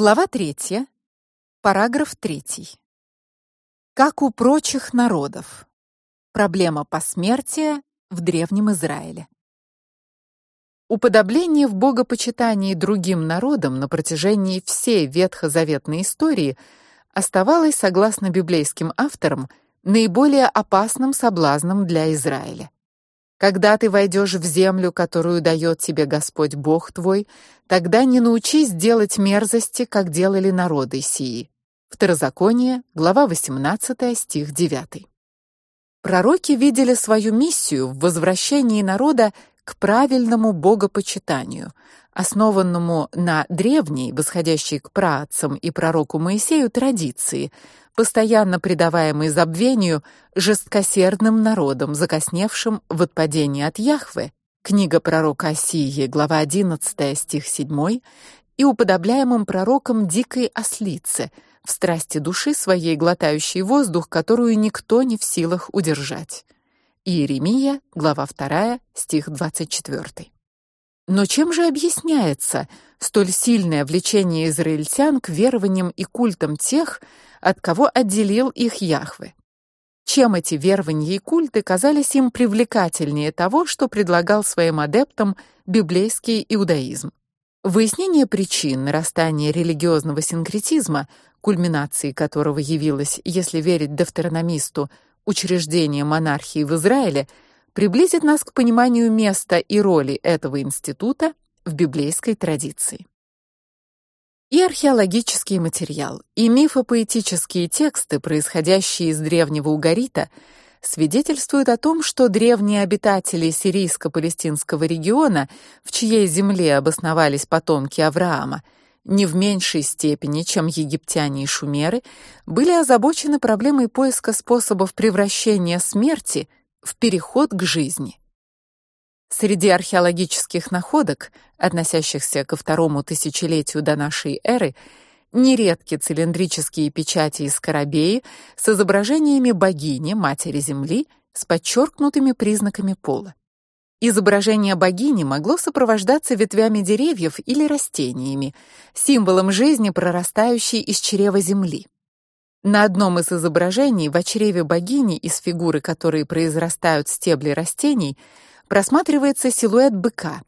Глава 3. Параграф 3. Как у прочих народов. Проблема посмертия в древнем Израиле. Уподобление в богопочитании другим народам на протяжении всей ветхозаветной истории оставалось, согласно библейским авторам, наиболее опасным соблазном для Израиля. Когда ты войдешь в землю, которую дает тебе Господь Бог твой, тогда не научись делать мерзости, как делали народы сии. Второзаконие, глава 18, стих 9. Пророки видели свою миссию в возвращении народа к правильному богопочитанию, основанному на древней, восходящей к праотцам и пророку Моисею традиции, постоянно предаваемый забвению жесткосердным народом, закосневшим в отпадении от Яхвы. Книга пророка Осии, глава 11, стих 7, и уподобляемым пророком дикой ослицы, в страсти души своей глотающей воздух, которую никто не в силах удержать. Иеремия, глава 2, стих 24. Но чем же объясняется столь сильное влечение израильтян к верованиям и культам тех, от кого отделил их Яхве? Чем эти верования и культы казались им привлекательнее того, что предлагал своим адептам библейский иудаизм? Выяснение причин нарастания религиозного синкретизма, кульминацией которого явилось, если верить Девтерономисту, учреждение монархии в Израиле – приблизит нас к пониманию места и роли этого института в библейской традиции. И археологический материал, и мифопоэтические тексты, происходящие из древнего Угарита, свидетельствуют о том, что древние обитатели сирийско-палестинского региона, в чьей земле обосновались потомки Авраама, не в меньшей степени, чем египтяне и шумеры, были озабочены проблемой поиска способов превращения смерти в переход к жизни. Среди археологических находок, относящихся ко второму тысячелетию до нашей эры, нередки цилиндрические печати из скоробеи с изображениями богини, матери Земли, с подчеркнутыми признаками пола. Изображение богини могло сопровождаться ветвями деревьев или растениями, символом жизни, прорастающей из чрева земли. На одном из изображений в чреве богини, из фигуры которой произрастают стебли растений, просматривается силуэт быка.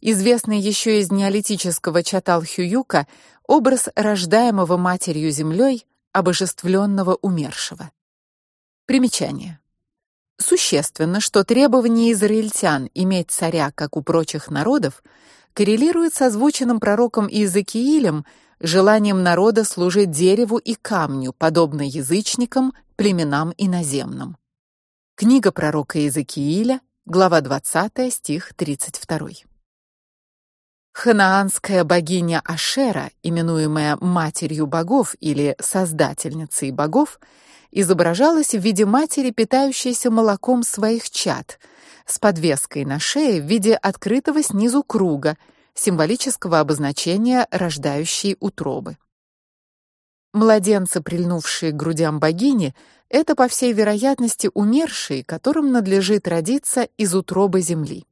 Известный еще из неолитического Чатал-Хююка образ рождаемого матерью землей обожествленного умершего. Примечание. Существенно, что требование израильтян иметь царя, как у прочих народов, коррелирует с озвученным пророком Иезекиилем желанием народа служить дереву и камню, подобно язычникам, племенам иноземным. Книга пророка Иезекииля, глава 20, стих 32. Ханаанская богиня Ашера, именуемая матерью богов или создательницей богов, изображалась в виде матери, питающейся молоком своих чад, с подвеской на шее в виде открытого снизу круга – символического обозначения рождающей утробы. Младенцы, прильнувшие к грудям богини, это по всей вероятности умершие, которым надлежит родиться из утробы земли.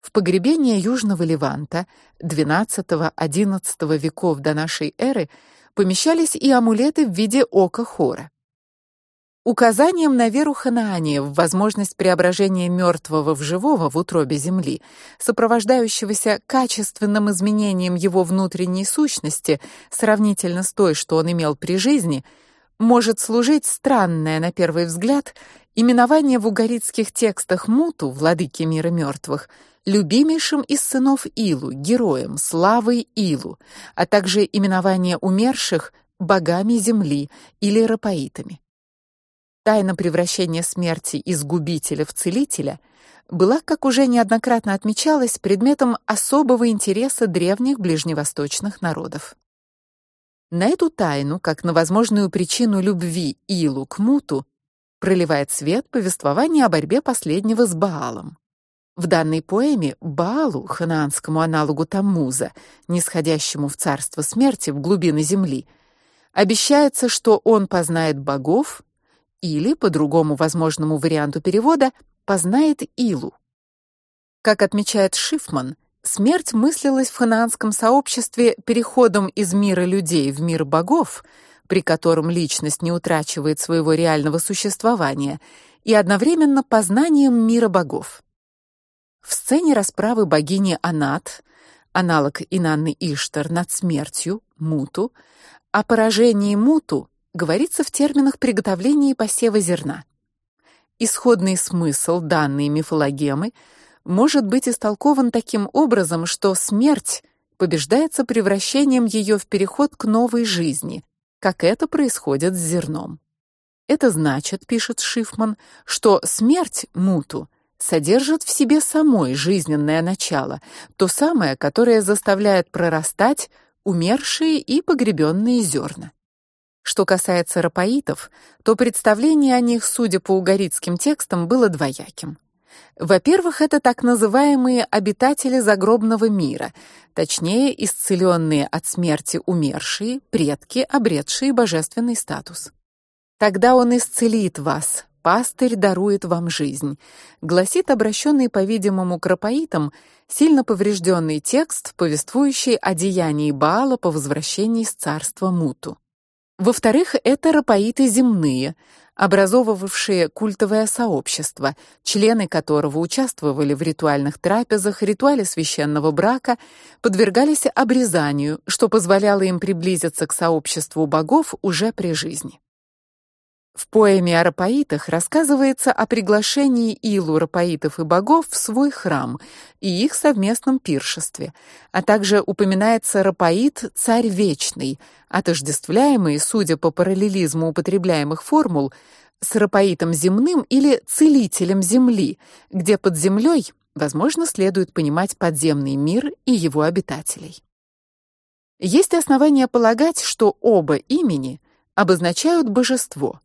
В погребение Южного Леванта XII-XI веков до нашей эры помещались и амулеты в виде ока Хора. Указанием на веру Ханаане в возможность преображения мертвого в живого в утробе земли, сопровождающегося качественным изменением его внутренней сущности сравнительно с той, что он имел при жизни, может служить странное на первый взгляд именование в угаритских текстах Муту, владыки мира мертвых, любимейшим из сынов Илу, героем славы Илу, а также именование умерших богами земли или рапаитами. Тайна превращения смерти из губителя в целителя была, как уже неоднократно отмечалось, предметом особого интереса древних ближневосточных народов. На эту тайну, как на возможную причину любви Илу к Муту, проливает свет повествование о борьбе последнего с Баалом. В данной поэме Баалу, ханаанскому аналогу Таммуза, нисходящему в царство смерти в глубины земли, обещается, что он познает богов или, по другому возможному варианту перевода, познает Илу. Как отмечает Шифман, Смерть мыслилась в ханаанском сообществе переходом из мира людей в мир богов, при котором личность не утрачивает своего реального существования, и одновременно познанием мира богов. В сцене расправы богини Анат, аналог Инанны Иштар над смертью, Муту, о поражении Муту говорится в терминах приготовления и посева зерна. Исходный смысл данной мифологемы может быть истолкован таким образом, что смерть побеждается превращением ее в переход к новой жизни, как это происходит с зерном. Это значит, пишет Шифман, что смерть Муту содержит в себе самой жизненное начало, то самое, которое заставляет прорастать умершие и погребенные зерна. Что касается рапаитов, то представление о них, судя по угорицким текстам, было двояким. Во-первых, это так называемые обитатели загробного мира, точнее, исцеленные от смерти умершие, предки, обретшие божественный статус. Тогда он исцелит вас, пастырь дарует вам жизнь, гласит обращенный, по-видимому, к рапаитам сильно поврежденный текст, повествующий о деянии Баала по возвращении из царства Муту. Во-вторых, это рапаиты земные, образовывавшие культовое сообщество, члены которого участвовали в ритуальных трапезах, ритуале священного брака, подвергались обрезанию, что позволяло им приблизиться к сообществу богов уже при жизни. В поэме о рапаитах рассказывается о приглашении Илу рапаитов и богов в свой храм и их совместном пиршестве, а также упоминается рапаит царь вечный, отождествляемый, судя по параллелизму употребляемых формул, с рапаитом земным или целителем земли, где под землей, возможно, следует понимать подземный мир и его обитателей. Есть основания полагать, что оба имени обозначают божество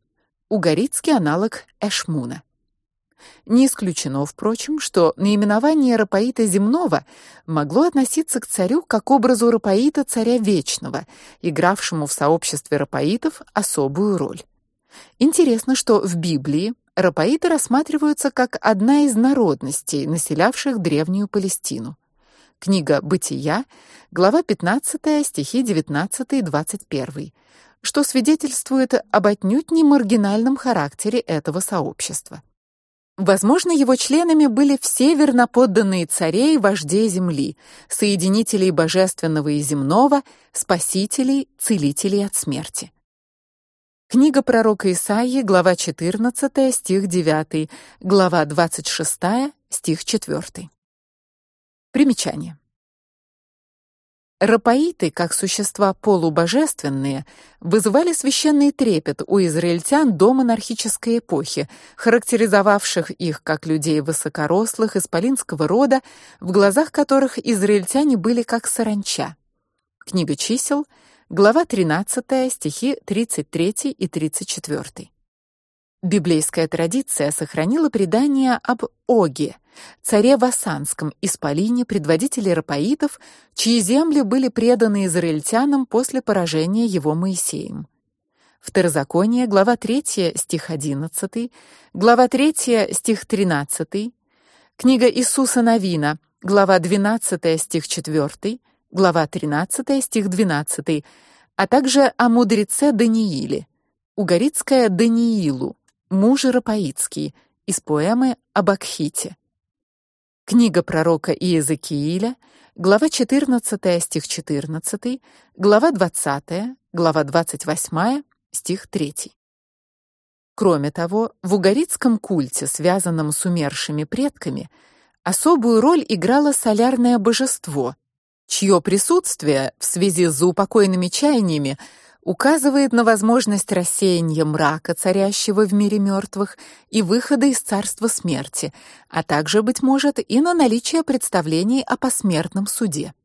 угорицкий аналог Эшмуна. Не исключено, впрочем, что наименование Рапаита земного могло относиться к царю как образу Рапаита царя вечного, игравшему в сообществе рапаитов особую роль. Интересно, что в Библии рапаиты рассматриваются как одна из народностей, населявших древнюю Палестину. Книга Бытия, глава 15, стихи 19 и 21 что свидетельствует об отнюдь не маргинальном характере этого сообщества. Возможно, его членами были все верноподданные царей и вождей земли, соединителей божественного и земного, спасителей, целителей от смерти. Книга пророка Исаии, глава 14, стих 9, глава 26, стих 4. Примечание. Рапаиты, как существа полубожественные, вызывали священный трепет у израильтян до монархической эпохи, характеризовавших их как людей высокорослых исполинского рода, в глазах которых израильтяне были как саранча. Книга чисел, глава 13, стихи 33 и 34. Библейская традиция сохранила предание об Оге, царе Васанском, исполине предводителе рапаитов, чьи земли были преданы израильтянам после поражения его Моисеем. Второзаконие, глава 3, стих 11, глава 3, стих 13, книга Иисуса Навина, глава 12, стих 4, глава 13, стих 12, а также о мудреце Данииле, угорицкая Даниилу, Муж Рапаицкий из поэмы об Акхите. Книга пророка Иезекииля, глава 14, стих 14, глава 20, глава 28, стих 3. Кроме того, в угорицком культе, связанном с умершими предками, особую роль играло солярное божество, чье присутствие в связи с заупокойными чаяниями указывает на возможность рассеяния мрака, царящего в мире мертвых, и выхода из царства смерти, а также быть может и на наличие представлений о посмертном суде.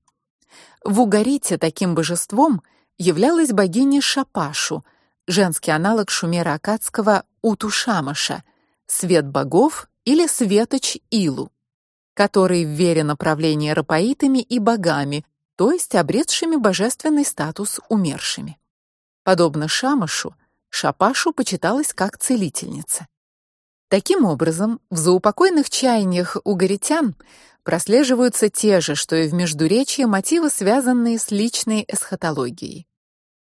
В Угарите таким божеством являлась богиня Шапашу, женский аналог шумеро-аккадского Утушамаша, свет богов или светоч Илу, который вверен направление рапаитами и богами, то есть обретшими божественный статус умершими. Подобно Шамашу, Шапашу почиталась как целительница. Таким образом, в заупокойных чаяниях угоритян прослеживаются те же, что и в Междуречии, мотивы, связанные с личной эсхатологией.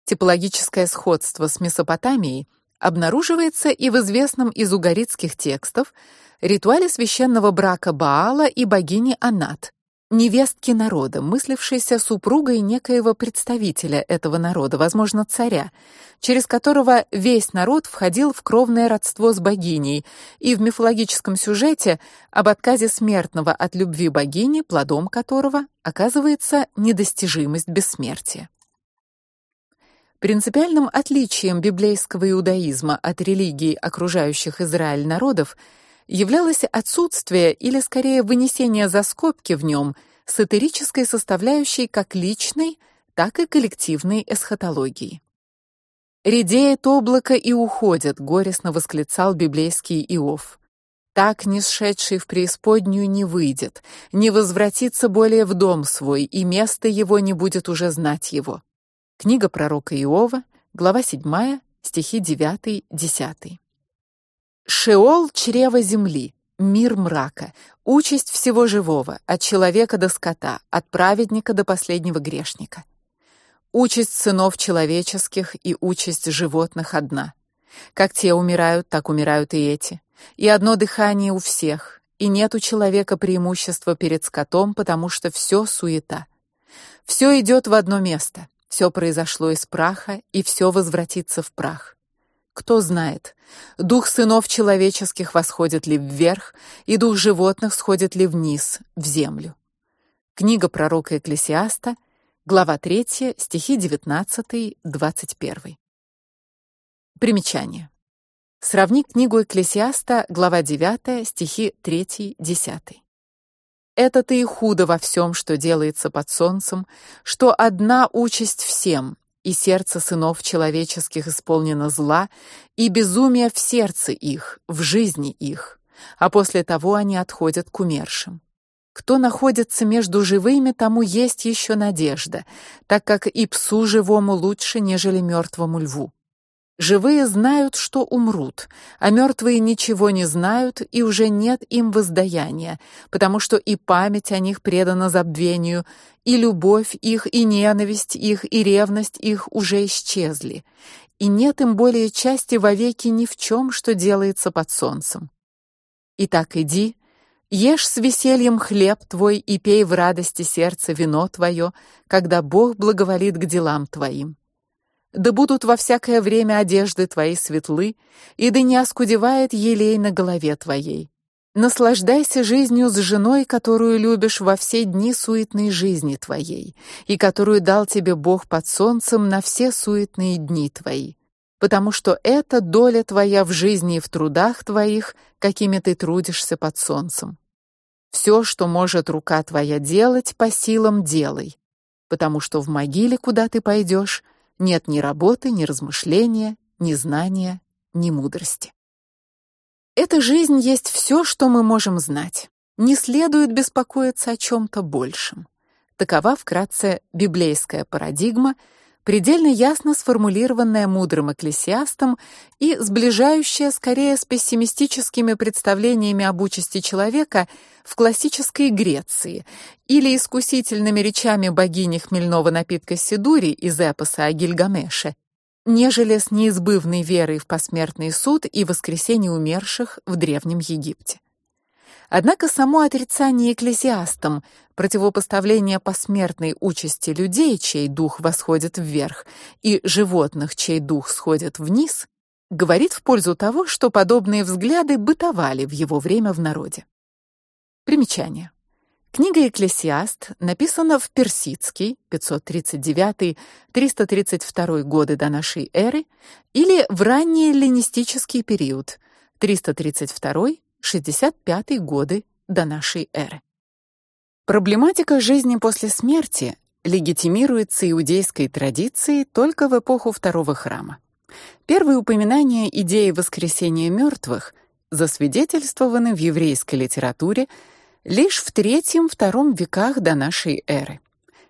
Типологическое сходство с Месопотамией обнаруживается и в известном из угаритских текстов ритуале священного брака Баала и богини Анат, невестки народа, мыслившейся супругой некоего представителя этого народа, возможно, царя, через которого весь народ входил в кровное родство с богиней, и в мифологическом сюжете об отказе смертного от любви богини, плодом которого оказывается недостижимость бессмертия. Принципиальным отличием библейского иудаизма от религий окружающих Израиль народов являлось отсутствие или скорее вынесение за скобки в нем сатирической составляющей как личной, так и коллективной эсхатологии. Редеет облако и уходит, горестно восклицал библейский Иов. Так не сшедший в преисподнюю не выйдет, не возвратится более в дом свой, и место его не будет уже знать его. Книга пророка Иова, глава 7, стихи 9-10. Шеол чрево земли, мир мрака, участь всего живого, от человека до скота, от праведника до последнего грешника. Участь сынов человеческих и участь животных одна. Как те умирают, так умирают и эти. И одно дыхание у всех, и нет у человека преимущества перед скотом, потому что все суета. Все идет в одно место. Все произошло из праха, и все возвратится в прах. Кто знает, дух сынов человеческих восходит ли вверх, и дух животных сходит ли вниз, в землю. Книга пророка Экклесиаста, глава 3, стихи 19-21. Примечание. Сравни книгу Экклесиаста, глава 9, стихи 3-10. Это-то и худо во всем, что делается под солнцем, что одна участь всем, и сердце сынов человеческих исполнено зла, и безумие в сердце их, в жизни их, а после того они отходят к умершим. Кто находится между живыми, тому есть еще надежда, так как и псу живому лучше, нежели мертвому льву. Живые знают, что умрут, а мертвые ничего не знают, и уже нет им воздаяния, потому что и память о них предана забвению, и любовь их, и ненависть их, и ревность их уже исчезли, и нет им более части вовеки ни в чем, что делается под солнцем. Итак, иди, ешь с весельем хлеб твой и пей в радости сердца вино твое, когда Бог благоволит к делам твоим да будут во всякое время одежды твои светлы, и да не оскудевает елей на голове твоей. Наслаждайся жизнью с женой, которую любишь во все дни суетной жизни твоей, и которую дал тебе Бог под солнцем на все суетные дни твои, потому что это доля твоя в жизни и в трудах твоих, какими ты трудишься под солнцем. Все, что может рука твоя делать, по силам делай, потому что в могиле, куда ты пойдешь, нет ни работы, ни размышления, ни знания, ни мудрости. Эта жизнь есть все, что мы можем знать. Не следует беспокоиться о чем то большем. Такова вкратце библейская парадигма, предельно ясно сформулированная мудрым экклесиастом и сближающая скорее с пессимистическими представлениями об участи человека в классической Греции или искусительными речами богини хмельного напитка Сидури из эпоса о Гильгамеше, нежели с неизбывной верой в посмертный суд и воскресение умерших в древнем Египте. Однако само отрицание экклесиастам, противопоставление посмертной участи людей, чей дух восходит вверх, и животных, чей дух сходит вниз, говорит в пользу того, что подобные взгляды бытовали в его время в народе. Примечание. Книга Экклесиаст написана в персидский 539-332 годы до нашей эры или в ранний эллинистический период 332-65 годы до нашей эры. Проблематика жизни после смерти легитимируется иудейской традицией только в эпоху второго храма. Первые упоминания идеи воскресения мертвых засвидетельствованы в еврейской литературе лишь в III-II веках до нашей эры.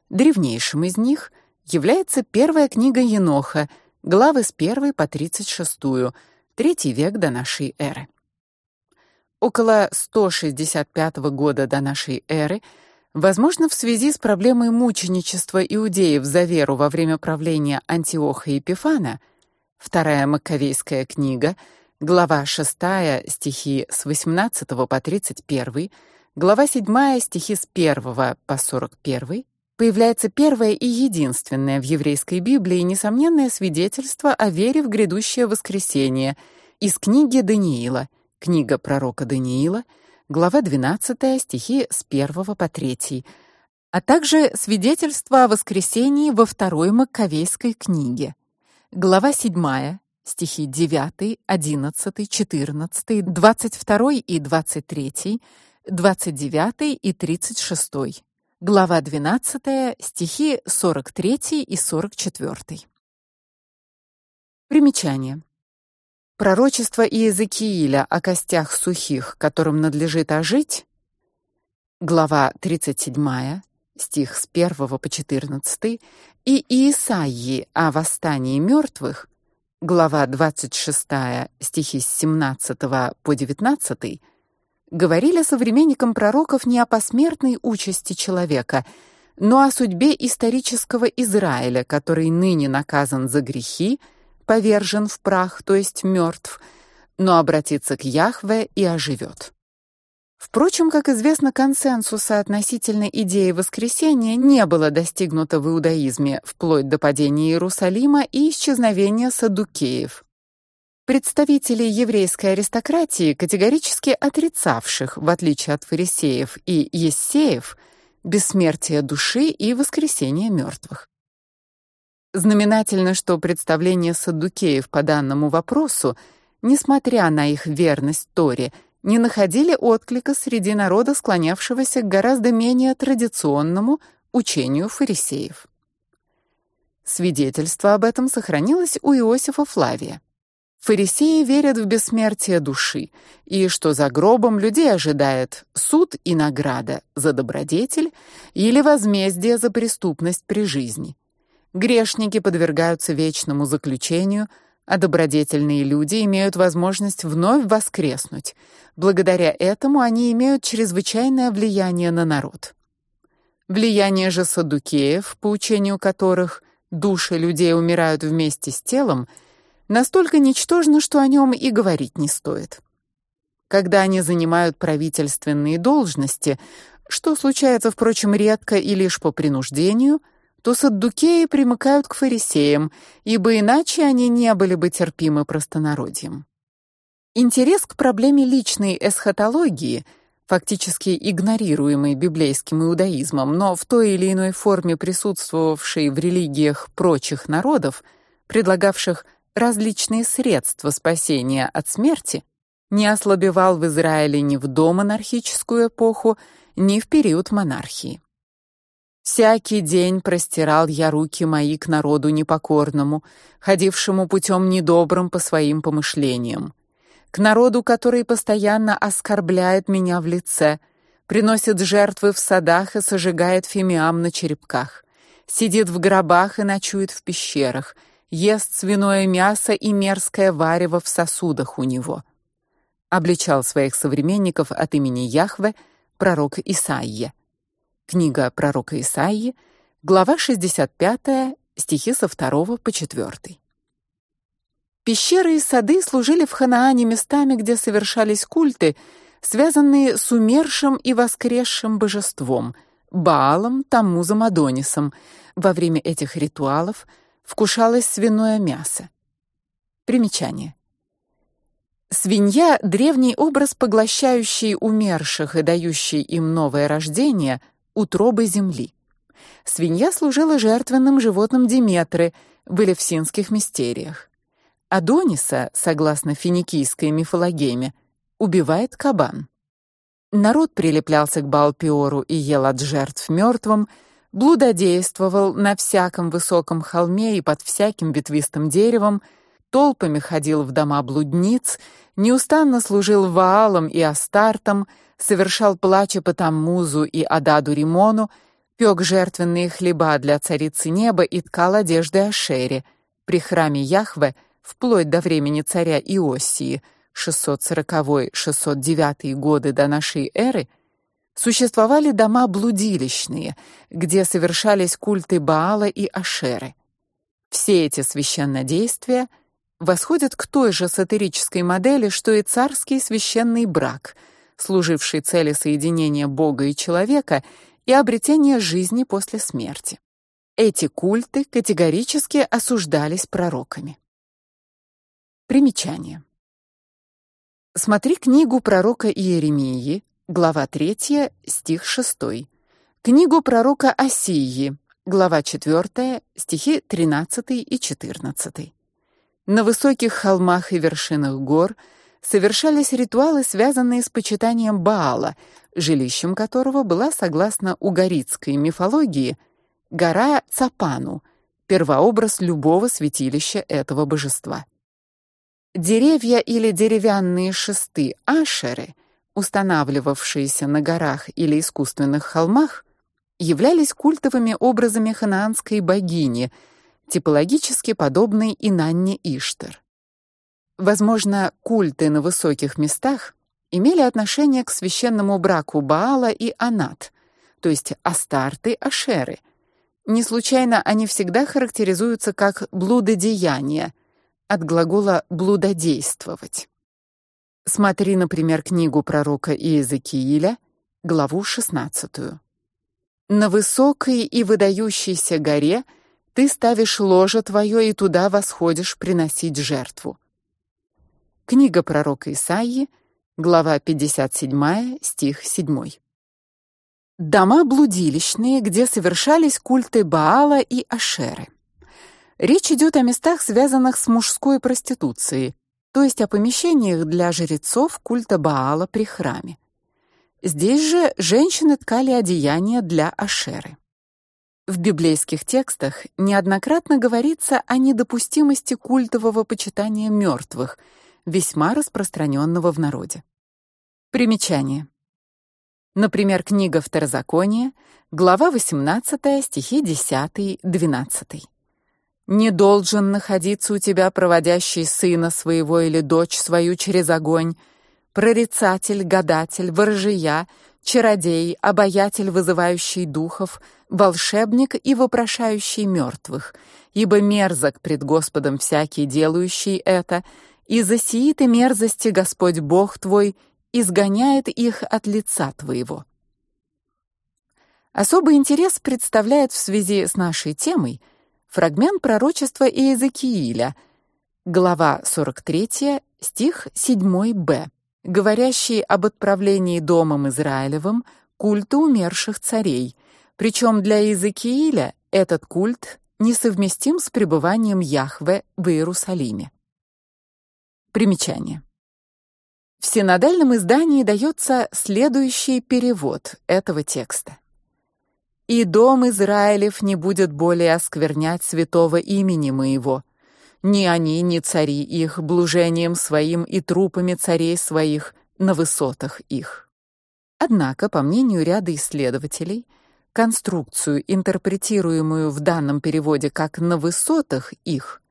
Древнейшим из них является первая книга Еноха, главы с 1 по 36, третий век до нашей эры. Около 165 года до нашей эры, возможно, в связи с проблемой мученичества иудеев за веру во время правления Антиоха Епифана, вторая Маккавейская книга, глава 6, стихи с 18 по 31, глава 7, стихи с 1 по 41, появляется первое и единственное в еврейской Библии несомненное свидетельство о вере в грядущее воскресение из книги Даниила, книга пророка Даниила, глава 12, стихи с 1 по 3, а также свидетельство о воскресении во второй Маккавейской книге, глава 7, стихи 9, 11, 14, 22 и 23, 29 и 36 глава 12, стихи 43 и 44. Примечание. Пророчество Иезекииля о костях сухих, которым надлежит ожить, глава 37, стих с 1 по 14, и Иисаии о восстании мертвых, глава 26, стихи с 17 по 19, говорили современникам пророков не о посмертной участи человека, но о судьбе исторического Израиля, который ныне наказан за грехи, повержен в прах, то есть мертв, но обратится к Яхве и оживет. Впрочем, как известно, консенсуса относительно идеи воскресения не было достигнуто в иудаизме вплоть до падения Иерусалима и исчезновения саддукеев. Представители еврейской аристократии, категорически отрицавших, в отличие от фарисеев и ессеев, бессмертие души и воскресение мертвых. Знаменательно, что представления саддукеев по данному вопросу, несмотря на их верность Торе, не находили отклика среди народа, склонявшегося к гораздо менее традиционному учению фарисеев. Свидетельство об этом сохранилось у Иосифа Флавия. Фарисеи верят в бессмертие души, и что за гробом людей ожидает суд и награда за добродетель или возмездие за преступность при жизни. Грешники подвергаются вечному заключению, а добродетельные люди имеют возможность вновь воскреснуть. Благодаря этому они имеют чрезвычайное влияние на народ. Влияние же саддукеев, по учению которых души людей умирают вместе с телом, настолько ничтожно, что о нем и говорить не стоит. Когда они занимают правительственные должности, что случается, впрочем, редко и лишь по принуждению, то саддукеи примыкают к фарисеям, ибо иначе они не были бы терпимы простонародьем. Интерес к проблеме личной эсхатологии, фактически игнорируемый библейским иудаизмом, но в той или иной форме присутствовавший в религиях прочих народов, предлагавших различные средства спасения от смерти, не ослабевал в Израиле ни в домонархическую эпоху, ни в период монархии. Всякий день простирал я руки мои к народу непокорному, ходившему путем недобрым по своим помышлениям, к народу, который постоянно оскорбляет меня в лице, приносит жертвы в садах и сожигает фимиам на черепках, сидит в гробах и ночует в пещерах, ест свиное мясо и мерзкое варево в сосудах у него. Обличал своих современников от имени Яхве пророк Исаия. Книга пророка Исаии, глава 65, стихи со 2 по 4. Пещеры и сады служили в Ханаане местами, где совершались культы, связанные с умершим и воскресшим божеством Баалом, Таммузом, Адонисом. Во время этих ритуалов вкушалось свиное мясо. Примечание. Свинья древний образ поглощающий умерших и дающий им новое рождение утробы земли. Свинья служила жертвенным животным Диметры в элевсинских мистериях. Адониса, согласно финикийской мифологеме, убивает кабан. Народ прилеплялся к Балпиору и ел от жертв мертвым, блудодействовал на всяком высоком холме и под всяким ветвистым деревом, толпами ходил в дома блудниц, неустанно служил Ваалам и Астартам, совершал плачи по Таммузу и Ададу Римону, пёк жертвенные хлеба для царицы неба и ткал одежды Ашере. При храме Яхве, вплоть до времени царя Иосии, 640-609 годы до нашей эры существовали дома блудилищные, где совершались культы Баала и Ашеры. Все эти священнодействия восходят к той же сатирической модели, что и царский священный брак, служивший цели соединения Бога и человека и обретения жизни после смерти. Эти культы категорически осуждались пророками. Примечание. Смотри книгу пророка Иеремии, глава 3, стих 6. Книгу пророка Осии, глава 4, стихи 13 и 14. На высоких холмах и вершинах гор совершались ритуалы, связанные с почитанием Баала, жилищем которого была, согласно угаритской мифологии, гора Цапану, первообраз любого святилища этого божества. Деревья или деревянные шесты ашеры, устанавливавшиеся на горах или искусственных холмах, являлись культовыми образами ханаанской богини, типологически подобной Инанне Иштар. Возможно, культы на высоких местах имели отношение к священному браку Баала и Анат, то есть Астарты, Ашеры. Не случайно они всегда характеризуются как блудодеяния, от глагола блудодействовать. Смотри, например, книгу пророка Иезекииля, главу 16. На высокой и выдающейся горе ты ставишь ложе твое и туда восходишь приносить жертву. Книга пророка Исаии, глава 57, стих 7. Дома блудилищные, где совершались культы Баала и Ашеры. Речь идет о местах, связанных с мужской проституцией, то есть о помещениях для жрецов культа Баала при храме. Здесь же женщины ткали одеяния для Ашеры. В библейских текстах неоднократно говорится о недопустимости культового почитания мертвых, весьма распространенного в народе. Примечание. Например, книга Второзакония, глава 18, стихи 10-12 не должен находиться у тебя проводящий сына своего или дочь свою через огонь, прорицатель, гадатель, ворожия, чародей, обаятель, вызывающий духов, волшебник и вопрошающий мертвых, ибо мерзок пред Господом всякий делающий это, и за сии-то мерзости Господь Бог твой изгоняет их от лица твоего. Особый интерес представляет в связи с нашей темой – Фрагмент пророчества Иезекииля, глава 43, стих 7б, говорящий об отправлении домом Израилевым культа умерших царей. Причем для Иезекииля этот культ несовместим с пребыванием Яхве в Иерусалиме. Примечание. В синодальном издании дается следующий перевод этого текста и дом Израилев не будет более осквернять святого имени моего. Ни они, ни цари их блужением своим и трупами царей своих на высотах их. Однако, по мнению ряда исследователей, конструкцию, интерпретируемую в данном переводе как на высотах их,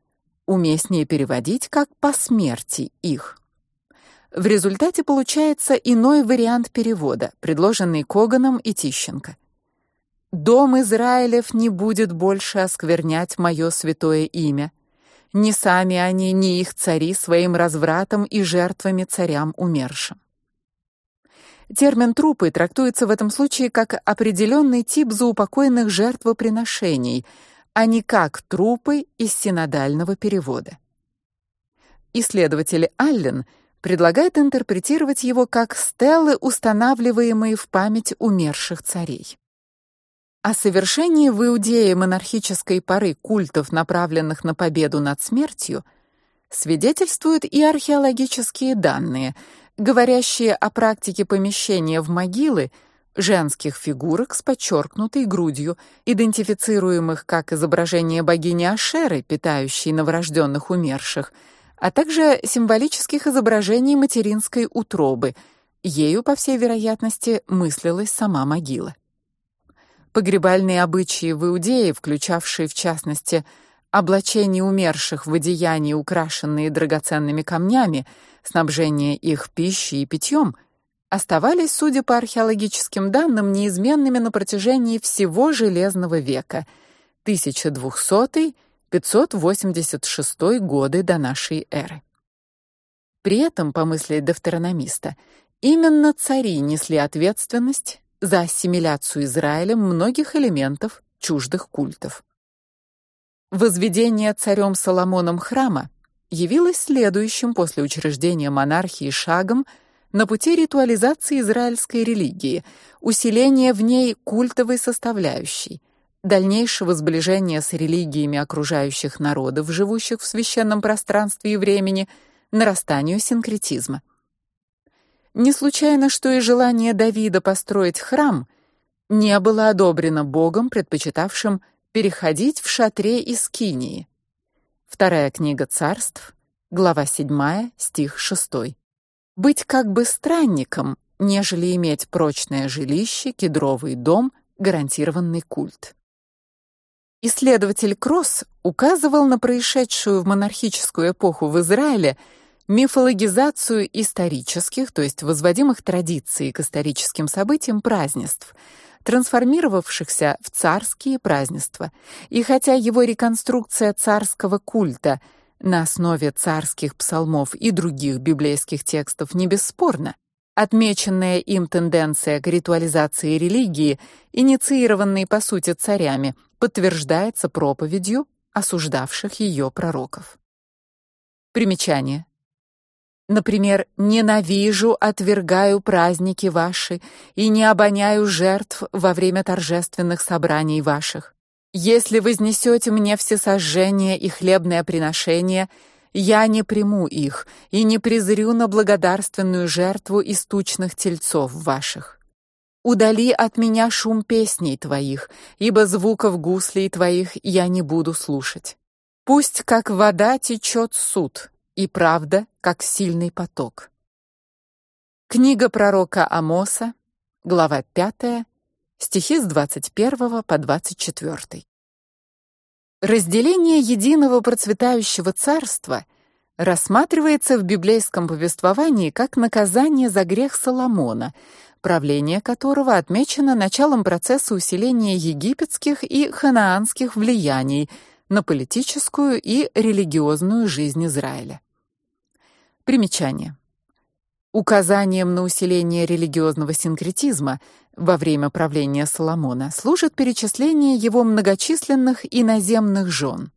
уместнее переводить как по смерти их. В результате получается иной вариант перевода, предложенный Коганом и Тищенко. Дом Израилев не будет больше осквернять мое святое имя. Ни сами они, ни их цари своим развратом и жертвами царям умершим. Термин трупы трактуется в этом случае как определенный тип заупокойных жертвоприношений, а не как трупы из синодального перевода. Исследователь Аллен предлагает интерпретировать его как стелы, устанавливаемые в память умерших царей. О совершении в Иудее монархической поры культов, направленных на победу над смертью, свидетельствуют и археологические данные, говорящие о практике помещения в могилы женских фигурок с подчеркнутой грудью, идентифицируемых как изображение богини Ашеры, питающей новорожденных умерших, а также символических изображений материнской утробы. Ею, по всей вероятности, мыслилась сама могила. Погребальные обычаи в Иудее, включавшие в частности облачение умерших в одеяния, украшенные драгоценными камнями, снабжение их пищей и питьем оставались, судя по археологическим данным, неизменными на протяжении всего железного века 1200-586 годы до нашей эры. При этом, по мысли Девтерономиста, именно цари несли ответственность за ассимиляцию Израилем многих элементов чуждых культов. Возведение царем Соломоном храма явилось следующим после учреждения монархии шагом на пути ритуализации израильской религии, усиления в ней культовой составляющей, дальнейшего сближения с религиями окружающих народов, живущих в священном пространстве и времени, нарастанию синкретизма. Не случайно, что и желание Давида построить храм не было одобрено Богом, предпочитавшим переходить в шатре из Кинии. Вторая книга Царств, глава 7, стих 6. Быть как бы странником, нежели иметь прочное жилище, кедровый дом, гарантированный культ. Исследователь Кросс указывал на происшедшую в монархическую эпоху в Израиле мифологизацию исторических, то есть возводимых традиций к историческим событиям празднеств, трансформировавшихся в царские празднества. И хотя его реконструкция царского культа на основе царских псалмов и других библейских текстов не бесспорна, отмеченная им тенденция к ритуализации религии, инициированной по сути царями, подтверждается проповедью осуждавших ее пророков. Примечание. Например, ненавижу, отвергаю праздники ваши и не обоняю жертв во время торжественных собраний ваших. Если вознесете мне все сожжения и хлебное приношение, я не приму их и не презрю на благодарственную жертву из тучных тельцов ваших. Удали от меня шум песней твоих, ибо звуков гуслей твоих я не буду слушать. Пусть как вода течет суд, и правда, как сильный поток. Книга пророка Амоса, глава 5, стихи с 21 по 24. Разделение единого процветающего царства рассматривается в библейском повествовании как наказание за грех Соломона, правление которого отмечено началом процесса усиления египетских и ханаанских влияний на политическую и религиозную жизнь Израиля. Примечание. Указанием на усиление религиозного синкретизма во время правления Соломона служит перечисление его многочисленных иноземных жен.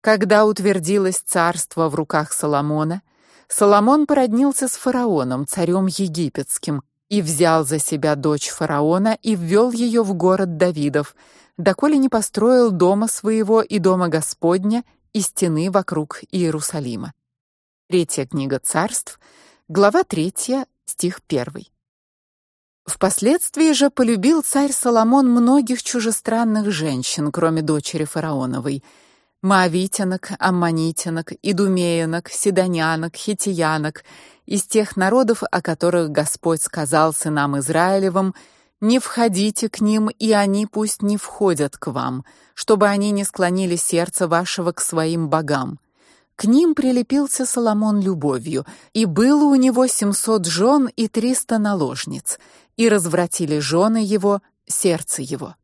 Когда утвердилось царство в руках Соломона, Соломон породнился с фараоном, царем египетским, и взял за себя дочь фараона и ввел ее в город Давидов, доколе не построил дома своего и дома Господня и стены вокруг Иерусалима. Третья книга Царств, глава 3, стих 1. Впоследствии же полюбил царь Соломон многих чужестранных женщин, кроме дочери фараоновой: моавитянок, аммонитянок, идумеянок, сидонянок, хитиянок, из тех народов, о которых Господь сказал сынам Израилевым: не входите к ним, и они пусть не входят к вам, чтобы они не склонили сердце вашего к своим богам. К ним прилепился Соломон любовью, и было у него семьсот жен и триста наложниц, и развратили жены его сердце его.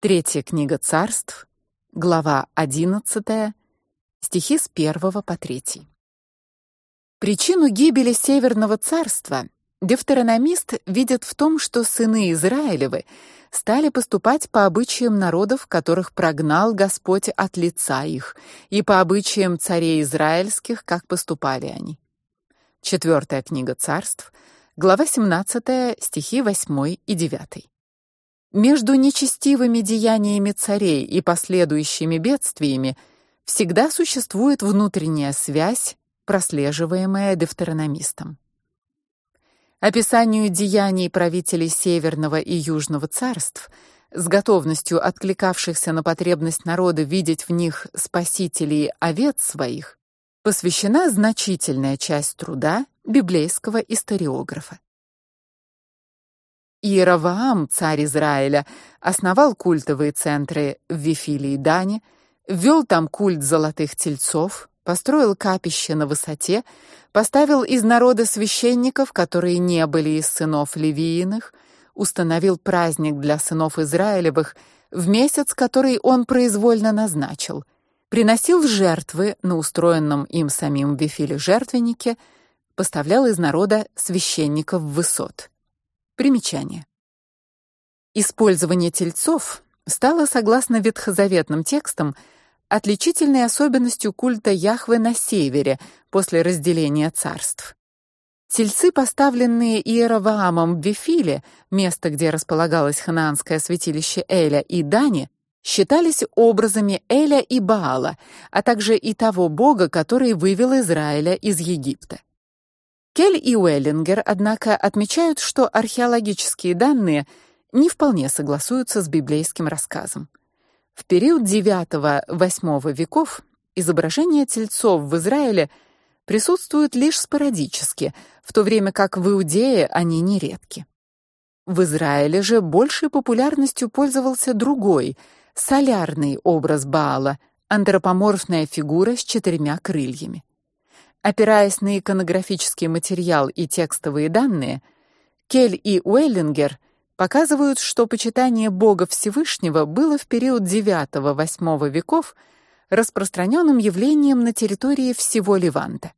Третья книга Царств, глава 11, стихи с 1 по 3. Причину гибели Северного царства Дефтерономист видит в том, что сыны Израилевы стали поступать по обычаям народов, которых прогнал Господь от лица их, и по обычаям царей израильских, как поступали они. Четвертая книга Царств, глава 17, стихи 8 и 9. Между нечестивыми деяниями царей и последующими бедствиями всегда существует внутренняя связь, прослеживаемая дефтерономистом. Описанию деяний правителей Северного и Южного царств, с готовностью откликавшихся на потребность народа видеть в них спасителей овец своих, посвящена значительная часть труда библейского историографа. Иеровоам, царь Израиля, основал культовые центры в Вифиле и Дане, ввел там культ золотых тельцов, построил капище на высоте, поставил из народа священников, которые не были из сынов левииных, установил праздник для сынов Израилевых в месяц, который он произвольно назначил, приносил жертвы на устроенном им самим в Вифиле жертвеннике, поставлял из народа священников высот. Примечание. Использование тельцов стало, согласно ветхозаветным текстам, отличительной особенностью культа Яхве на севере после разделения царств. Тельцы, поставленные Иеровоамом в Вифиле, место, где располагалось ханаанское святилище Эля и Дани, считались образами Эля и Баала, а также и того бога, который вывел Израиля из Египта. Кель и Уэллингер, однако, отмечают, что археологические данные не вполне согласуются с библейским рассказом. В период IX-VIII веков изображения тельцов в Израиле присутствуют лишь спорадически, в то время как в Иудее они нередки. В Израиле же большей популярностью пользовался другой, солярный образ Баала, антропоморфная фигура с четырьмя крыльями. Опираясь на иконографический материал и текстовые данные, Кель и Уэллингер показывают, что почитание Бога Всевышнего было в период IX-VIII веков распространенным явлением на территории всего Леванта.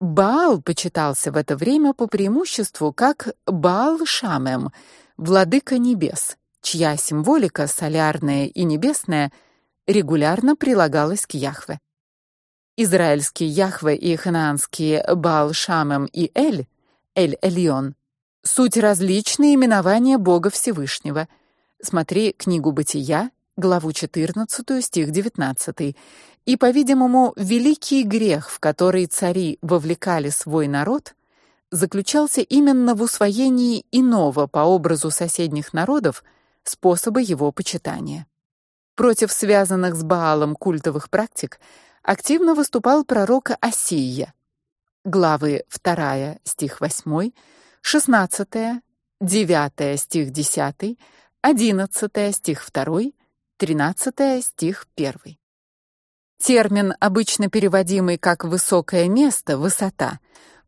Баал почитался в это время по преимуществу как Баал-Шамем, владыка небес, чья символика солярная и небесная регулярно прилагалась к Яхве. Израильские Яхве и ханаанские Баал-Шамем и Эль, Эль-Эльон суть различные именования Бога Всевышнего. Смотри книгу Бытия, главу 14, стих 19. И, по-видимому, великий грех, в который цари вовлекали свой народ, заключался именно в усвоении иного по образу соседних народов способа его почитания. Против связанных с Баалом культовых практик активно выступал пророк Осия. Главы 2, стих 8, 16, 9 стих 10, 11 стих 2, 13 стих 1. Термин, обычно переводимый как высокое место, высота,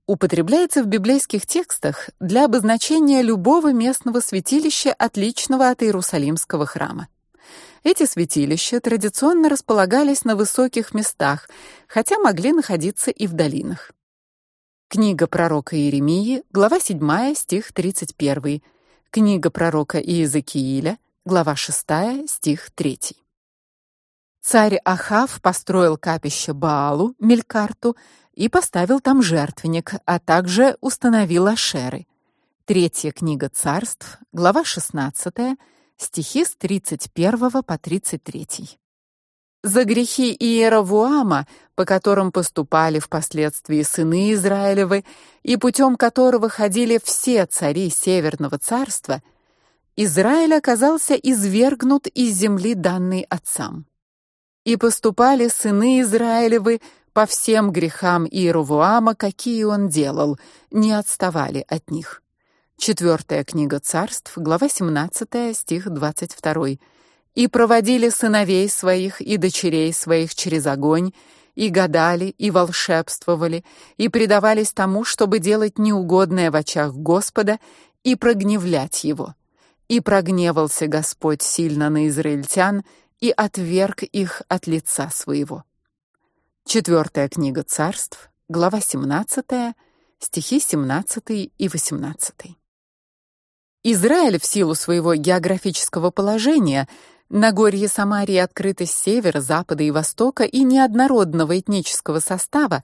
употребляется в библейских текстах для обозначения любого местного святилища, отличного от Иерусалимского храма. Эти святилища традиционно располагались на высоких местах, хотя могли находиться и в долинах. Книга пророка Иеремии, глава 7, стих 31. Книга пророка Иезекииля, глава 6, стих 3. Царь Ахав построил капище Баалу, Мелькарту, и поставил там жертвенник, а также установил ашеры. Третья книга Царств, глава 16, стихи с 31 по 33 за грехи Иеровоама, по которым поступали впоследствии сыны Израилевы, и путем которого ходили все цари Северного царства, Израиль оказался извергнут из земли данной отцам. И поступали сыны Израилевы по всем грехам Иеровоама, какие он делал, не отставали от них. Четвертая книга Царств, глава 17, стих 22 и проводили сыновей своих и дочерей своих через огонь, и гадали, и волшебствовали, и предавались тому, чтобы делать неугодное в очах Господа и прогневлять его. И прогневался Господь сильно на израильтян и отверг их от лица своего. Четвертая книга Царств, глава 17, стихи 17 и 18. Израиль в силу своего географического положения Нагорье Самарии открыто с севера, запада и востока и неоднородного этнического состава,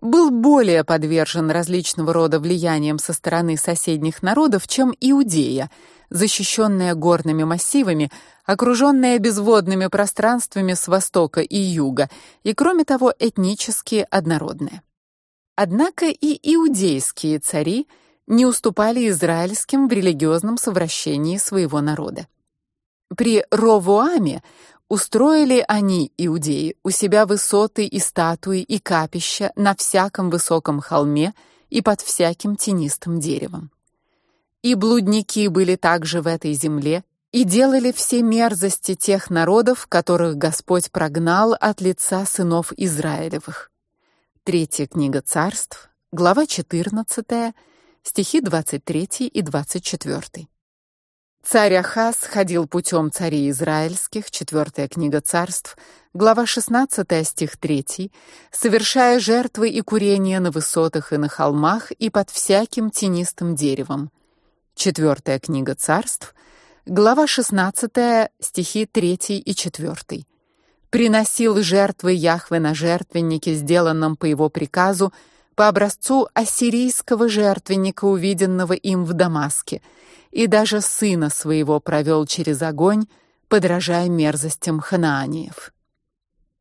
был более подвержен различного рода влияниям со стороны соседних народов, чем Иудея, защищенная горными массивами, окруженная безводными пространствами с востока и юга, и кроме того, этнически однородная. Однако и иудейские цари не уступали израильским в религиозном совращении своего народа. При Ровоаме устроили они, иудеи, у себя высоты и статуи и капища на всяком высоком холме и под всяким тенистым деревом. И блудники были также в этой земле, и делали все мерзости тех народов, которых Господь прогнал от лица сынов Израилевых. Третья книга Царств, глава 14, стихи 23 и 24. Царь Ахаз ходил путем царей израильских, четвертая книга Царств, глава 16, стих 3, совершая жертвы и курения на высотах и на холмах и под всяким тенистым деревом. Четвертая книга Царств, глава 16, стихи 3 и 4. Приносил жертвы Яхве на жертвеннике, сделанном по его приказу, по образцу ассирийского жертвенника, увиденного им в Дамаске и даже сына своего провел через огонь, подражая мерзостям ханаанеев.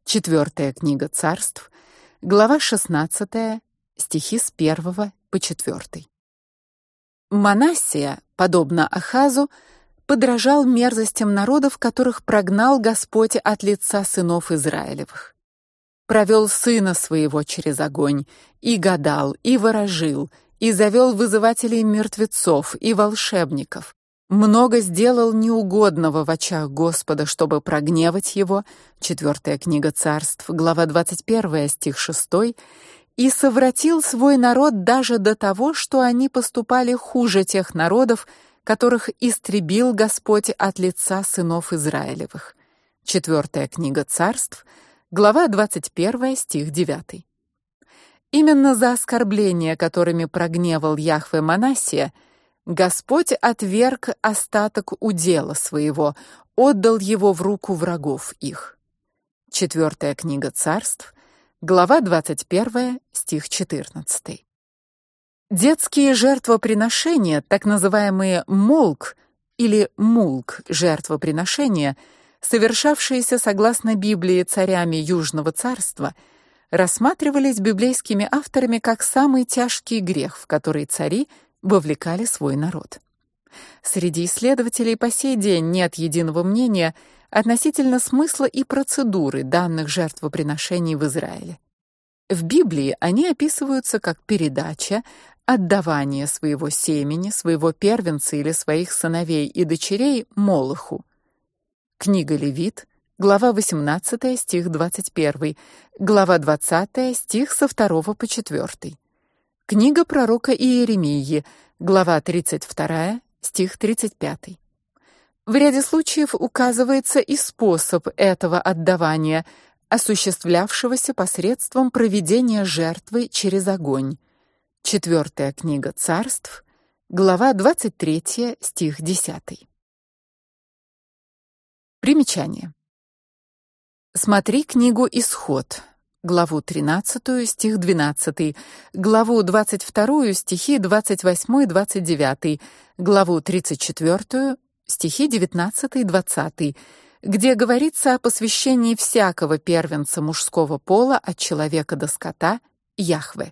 Четвертая книга Царств, глава 16, стихи с 1 по 4. Манассия, подобно Ахазу, подражал мерзостям народов, которых прогнал Господь от лица сынов Израилевых. Провел сына своего через огонь и гадал, и ворожил, и завел вызывателей мертвецов и волшебников. Много сделал неугодного в очах Господа, чтобы прогневать его. Четвертая книга Царств, глава 21, стих 6. И совратил свой народ даже до того, что они поступали хуже тех народов, которых истребил Господь от лица сынов Израилевых. Четвертая книга Царств, глава 21, стих 9. Именно за оскорбления, которыми прогневал Яхве Манассия, Господь отверг остаток удела своего, отдал его в руку врагов их. Четвертая книга Царств, глава 21, стих 14. Детские жертвоприношения, так называемые молк или мулк жертвоприношения, совершавшиеся согласно Библии царями Южного царства, рассматривались библейскими авторами как самый тяжкий грех, в который цари вовлекали свой народ. Среди исследователей по сей день нет единого мнения относительно смысла и процедуры данных жертвоприношений в Израиле. В Библии они описываются как передача, отдавание своего семени, своего первенца или своих сыновей и дочерей Молоху. Книга Левит, глава 18, стих 21, глава 20, стих со 2 по 4. Книга пророка Иеремии, глава 32, стих 35. В ряде случаев указывается и способ этого отдавания, осуществлявшегося посредством проведения жертвы через огонь. Четвертая книга Царств, глава 23, стих 10. Примечание. Смотри книгу Исход, главу 13, стих 12, главу 22, стихи 28-29, главу 34, стихи 19-20, где говорится о посвящении всякого первенца мужского пола от человека до скота Яхве.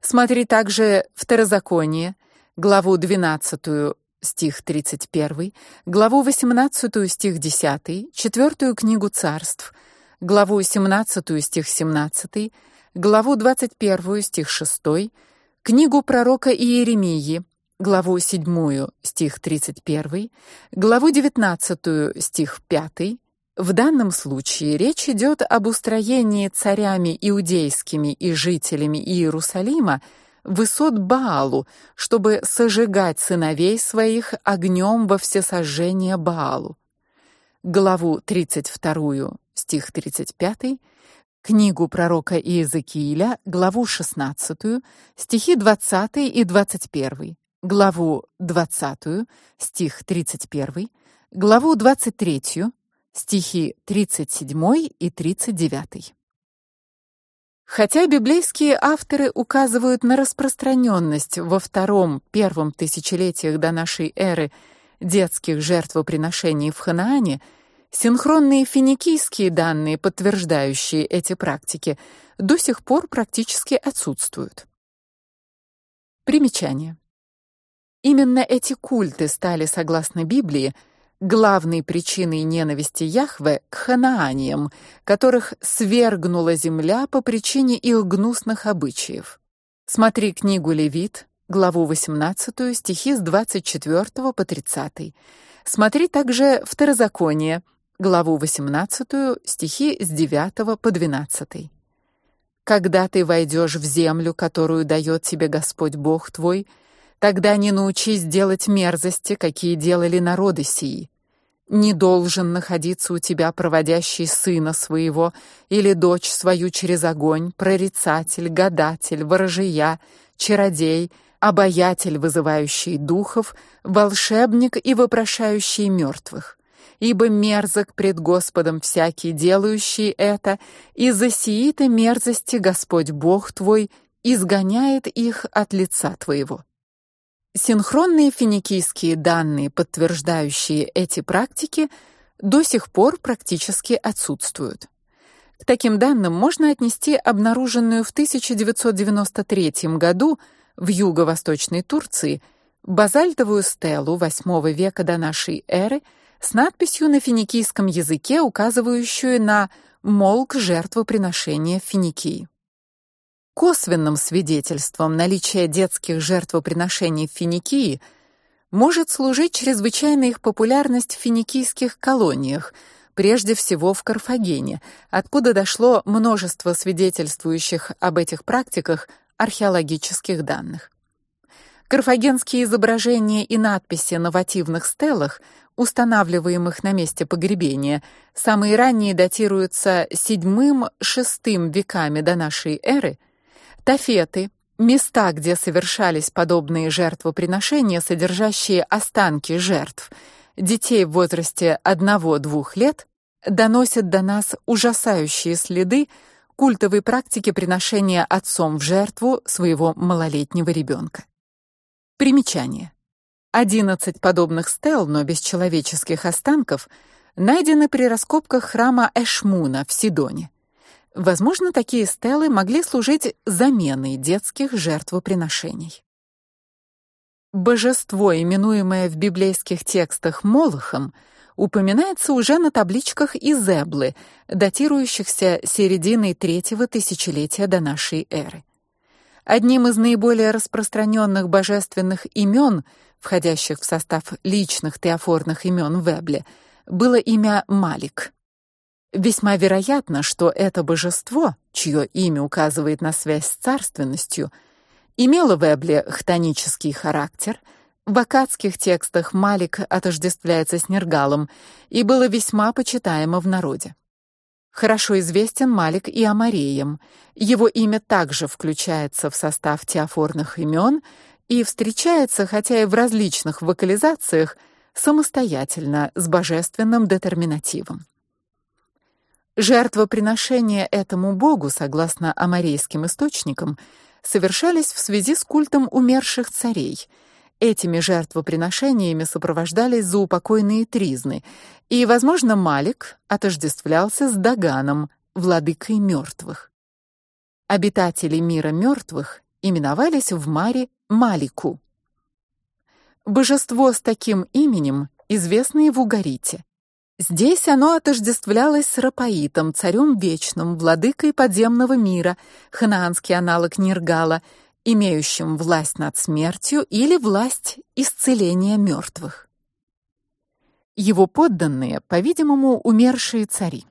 Смотри также Второзаконие, главу 12, стих 31, главу 18, стих 10, четвертую книгу Царств, главу 17, стих 17, главу 21, стих 6, книгу пророка Иеремии, главу 7, стих 31, главу 19, стих 5. В данном случае речь идет об устроении царями иудейскими и жителями Иерусалима высот Баалу, чтобы сожигать сыновей своих огнем во всесожжение Баалу. Главу 32, стих 35, книгу пророка Иезекииля, главу 16, стихи 20 и 21 главу 20, стих 31, главу 23, стихи 37 и 39. Хотя библейские авторы указывают на распространенность во втором-первом тысячелетиях до нашей эры детских жертвоприношений в Ханаане, синхронные финикийские данные, подтверждающие эти практики, до сих пор практически отсутствуют. Примечание. Именно эти культы стали, согласно Библии, главной причиной ненависти Яхве к ханааниям, которых свергнула земля по причине их гнусных обычаев. Смотри книгу Левит, главу 18, стихи с 24 по 30, Смотри также Второзаконие, главу 18, стихи с 9 по 12. Когда ты войдешь в землю, которую дает тебе Господь Бог твой, тогда не научись делать мерзости, какие делали народы сии. Не должен находиться у тебя проводящий сына своего или дочь свою через огонь, прорицатель, гадатель, ворожия, чародей, обаятель, вызывающий духов, волшебник и вопрошающий мертвых ибо мерзок пред Господом всякий делающий это, и за сии-то мерзости Господь Бог твой изгоняет их от лица твоего. Синхронные финикийские данные, подтверждающие эти практики, до сих пор практически отсутствуют. К таким данным можно отнести обнаруженную в 1993 году в юго-восточной Турции базальтовую стелу VIII века до нашей эры с надписью на финикийском языке, указывающую на молк жертвоприношения в Финикии. Косвенным свидетельством наличия детских жертвоприношений в Финикии может служить чрезвычайная их популярность в финикийских колониях, прежде всего в Карфагене, откуда дошло множество свидетельствующих об этих практиках археологических данных. Карфагенские изображения и надписи на вативных стелах устанавливаемых на месте погребения, самые ранние датируются VII-VI веками до нашей эры. Тафеты, места, где совершались подобные жертвоприношения, содержащие останки жертв, детей в возрасте 1-2 лет, доносят до нас ужасающие следы культовой практики приношения отцом в жертву своего малолетнего ребенка. Примечание. 11 подобных стел, но без человеческих останков, найдены при раскопках храма Эшмуна в Сидоне. Возможно, такие стелы могли служить заменой детских жертвоприношений. Божество, именуемое в библейских текстах Молохом, упоминается уже на табличках из Эблы, датирующихся серединой третьего тысячелетия до нашей эры. Одним из наиболее распространенных божественных имен – входящих в состав личных теофорных имен в Эбле, было имя Малик. Весьма вероятно, что это божество, чье имя указывает на связь с царственностью, имело в Эбле хтонический характер. В аккадских текстах Малик отождествляется с Нергалом и было весьма почитаемо в народе. Хорошо известен Малик и Амареям. Его имя также включается в состав теофорных имен и встречается, хотя и в различных вокализациях, самостоятельно с божественным детерминативом. Жертвоприношения этому богу, согласно аморейским источникам, совершались в связи с культом умерших царей. Этими жертвоприношениями сопровождались заупокойные тризны, и, возможно, Малик отождествлялся с Даганом, владыкой мертвых. Обитатели мира мертвых именовались в Маре Малику. Божество с таким именем известно и в Угарите. Здесь оно отождествлялось с Рапаитом, царем вечным, владыкой подземного мира, ханаанский аналог Ниргала, имеющим власть над смертью или власть исцеления мертвых. Его подданные, по-видимому, умершие цари.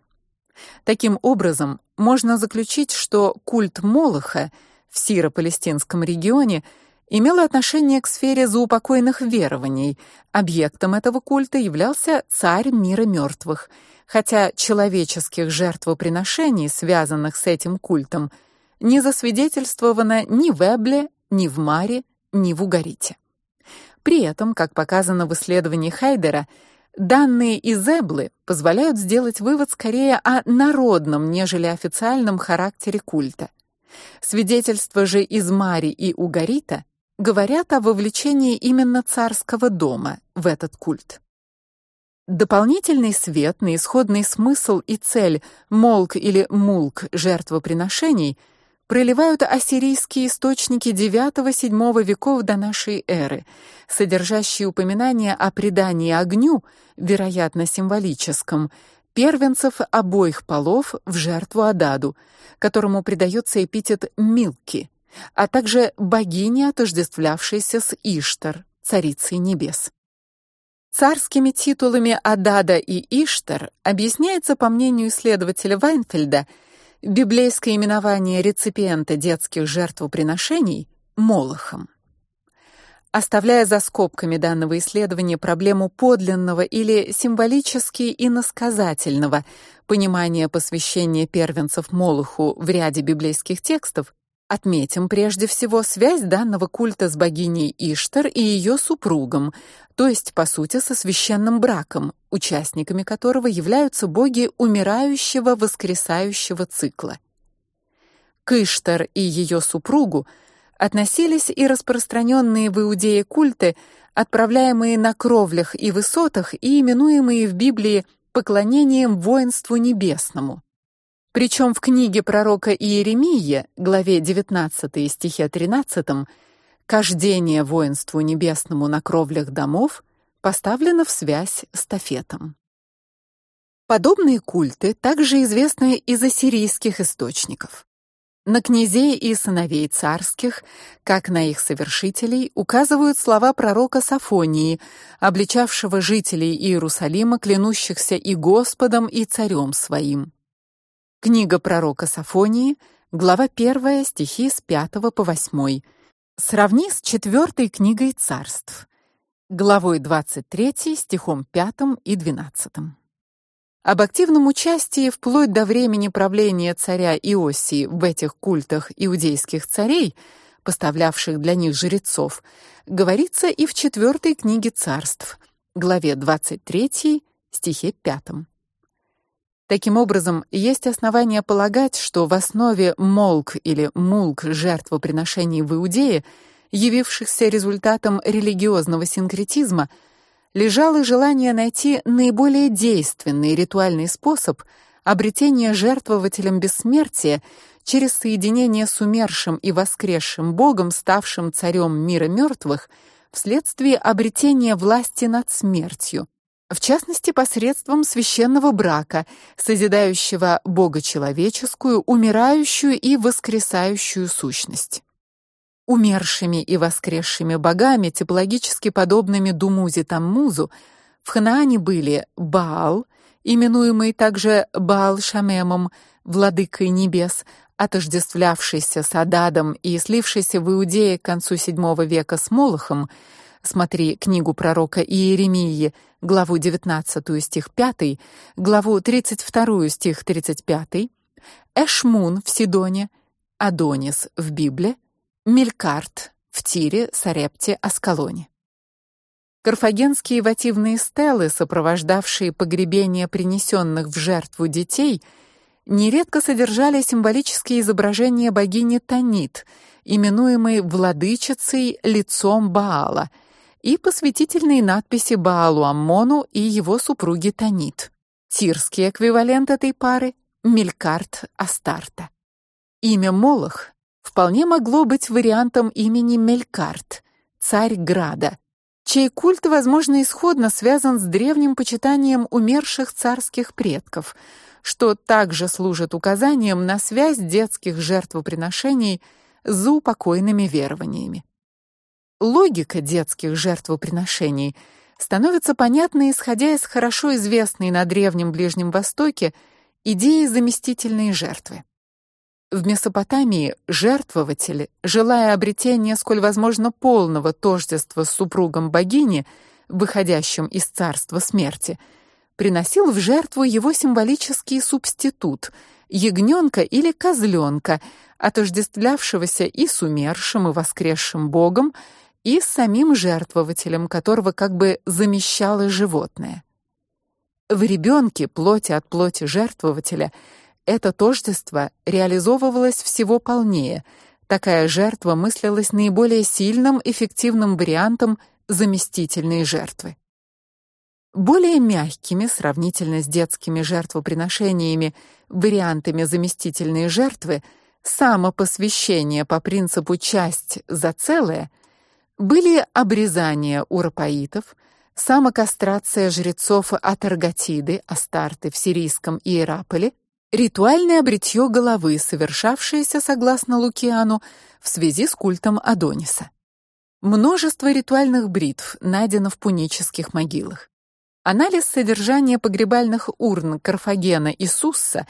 Таким образом, можно заключить, что культ Молоха в сиро-палестинском регионе – имело отношение к сфере заупокойных верований. Объектом этого культа являлся царь мира мертвых, хотя человеческих жертвоприношений, связанных с этим культом, не засвидетельствовано ни в Эбле, ни в Маре, ни в Угарите. При этом, как показано в исследовании Хайдера, данные из Эблы позволяют сделать вывод скорее о народном, нежели официальном характере культа. Свидетельства же из Мари и Угарита говорят о вовлечении именно царского дома в этот культ. Дополнительный свет на исходный смысл и цель молк или мулк жертвоприношений проливают ассирийские источники IX-VII веков до нашей эры, содержащие упоминания о предании огню, вероятно символическом, первенцев обоих полов в жертву Ададу, которому придается эпитет Милки а также богини, отождествлявшейся с Иштар, царицей небес. Царскими титулами Адада и Иштар объясняется, по мнению исследователя Вайнфельда, библейское именование реципиента детских жертвоприношений Молохом. Оставляя за скобками данного исследования проблему подлинного или символически иносказательного понимания посвящения первенцев Молоху в ряде библейских текстов, отметим прежде всего связь данного культа с богиней Иштар и ее супругом, то есть по сути со священным браком, участниками которого являются боги умирающего воскресающего цикла. К Иштар и ее супругу относились и распространенные в Иудее культы, отправляемые на кровлях и высотах и именуемые в Библии поклонением воинству небесному. Причем в книге пророка Иеремии, главе 19 стихе 13, кождение воинству небесному на кровлях домов поставлено в связь с тафетом. Подобные культы также известны из ассирийских источников. На князей и сыновей царских, как на их совершителей, указывают слова пророка Сафонии, обличавшего жителей Иерусалима, клянущихся и Господом, и царем своим. Книга пророка Сафонии, глава 1, стихи с 5 по 8. Сравни с четвертой книгой Царств, главой 23, стихом 5 и 12. Об активном участии вплоть до времени правления царя Иосии в этих культах иудейских царей, поставлявших для них жрецов, говорится и в четвертой книге Царств, главе 23, стихе 5. Таким образом, есть основания полагать, что в основе молк или мулк жертвоприношений в Иудее, явившихся результатом религиозного синкретизма, лежало желание найти наиболее действенный ритуальный способ обретения жертвователем бессмертия через соединение с умершим и воскресшим Богом, ставшим царем мира мертвых, вследствие обретения власти над смертью, в частности посредством священного брака, созидающего богочеловеческую, умирающую и воскресающую сущность умершими и воскресшими богами, типологически подобными Думузе Таммузу, в Ханаане были Баал, именуемый также Баал-Шамемом, владыкой небес, отождествлявшийся с Ададом и слившийся в Иудее к концу VII века с Молохом. Смотри книгу пророка Иеремии, главу 19 стих 5, главу 32 стих 35, Эшмун в Сидоне, Адонис в Библии, Мелькарт в Тире, Сарепте, Аскалоне. Карфагенские вативные стелы, сопровождавшие погребение принесенных в жертву детей, нередко содержали символические изображения богини Танит, именуемой владычицей лицом Баала, и посвятительные надписи Баалу Аммону и его супруге Танит. Тирский эквивалент этой пары Мелькарт Астарта. Имя Молох вполне могло быть вариантом имени Мелькарт, царь Града, чей культ, возможно, исходно связан с древним почитанием умерших царских предков, что также служит указанием на связь детских жертвоприношений с заупокойными верованиями. Логика детских жертвоприношений становится понятной, исходя из хорошо известной на древнем Ближнем Востоке идеи заместительной жертвы. В Месопотамии жертвователь, желая обретения сколь возможно полного тождества с супругом богини, выходящим из царства смерти, приносил в жертву его символический субститут ягнёнка или козлёнка, отождествлявшегося и с умершим и воскресшим богом, и с самим жертвователем, которого как бы замещало животное. В ребёнке плоти от плоти жертвователя – это тождество реализовывалось всего полнее. Такая жертва мыслилась наиболее сильным, эффективным вариантом заместительной жертвы. Более мягкими сравнительно с детскими жертвоприношениями вариантами заместительной жертвы, самопосвящение по принципу часть за целое, были обрезание уропаитов, самокастрация жрецов от Аргатиды, Астарты в сирийском Иераполе, Ритуальное бритье головы, совершавшееся согласно Лукиану в связи с культом Адониса. Множество ритуальных бритв найдено в пунических могилах. Анализ содержания погребальных урн Карфагена и Сусса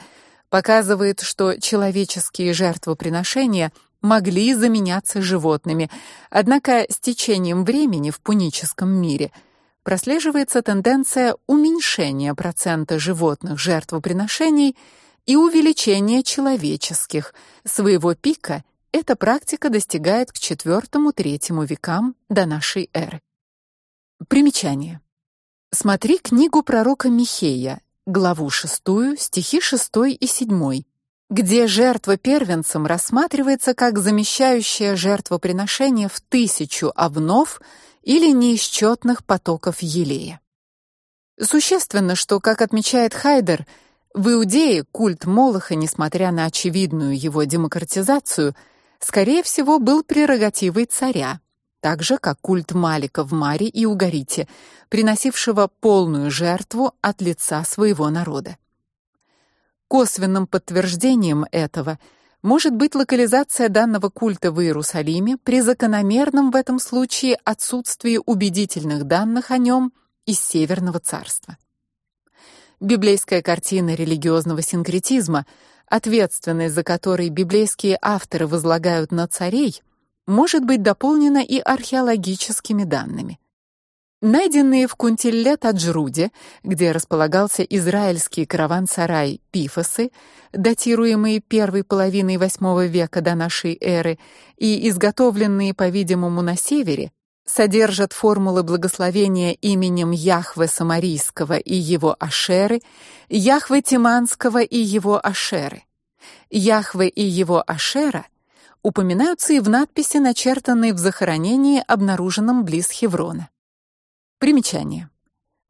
показывает, что человеческие жертвоприношения могли заменяться животными. Однако с течением времени в пуническом мире прослеживается тенденция уменьшения процента животных жертвоприношений и увеличения человеческих. Своего пика эта практика достигает к IV-III векам до нашей эры. Примечание. Смотри книгу пророка Михея, главу 6, стихи 6 и 7, где жертва первенцем рассматривается как замещающая жертвоприношение в тысячу овнов или неисчетных потоков елея. Существенно, что, как отмечает Хайдер, в Иудее культ Молоха, несмотря на очевидную его демократизацию, скорее всего, был прерогативой царя, так же как культ Малика в Маре и Угарите, приносившего полную жертву от лица своего народа. Косвенным подтверждением этого может быть локализация данного культа в Иерусалиме при закономерном в этом случае отсутствии убедительных данных о нем из Северного царства. Библейская картина религиозного синкретизма, ответственность за который библейские авторы возлагают на царей, может быть дополнена и археологическими данными. Найденные в Кунтилле-Таджруде, где располагался израильский караван-сарай Пифосы, датируемые первой половиной VIII века до нашей эры и изготовленные, по-видимому, на севере, содержат формулы благословения именем Яхве Самарийского и его Ашеры, Яхве Тиманского и его Ашеры. Яхве и его Ашера упоминаются и в надписи, начертанной в захоронении, обнаруженном близ Хеврона. Примечание.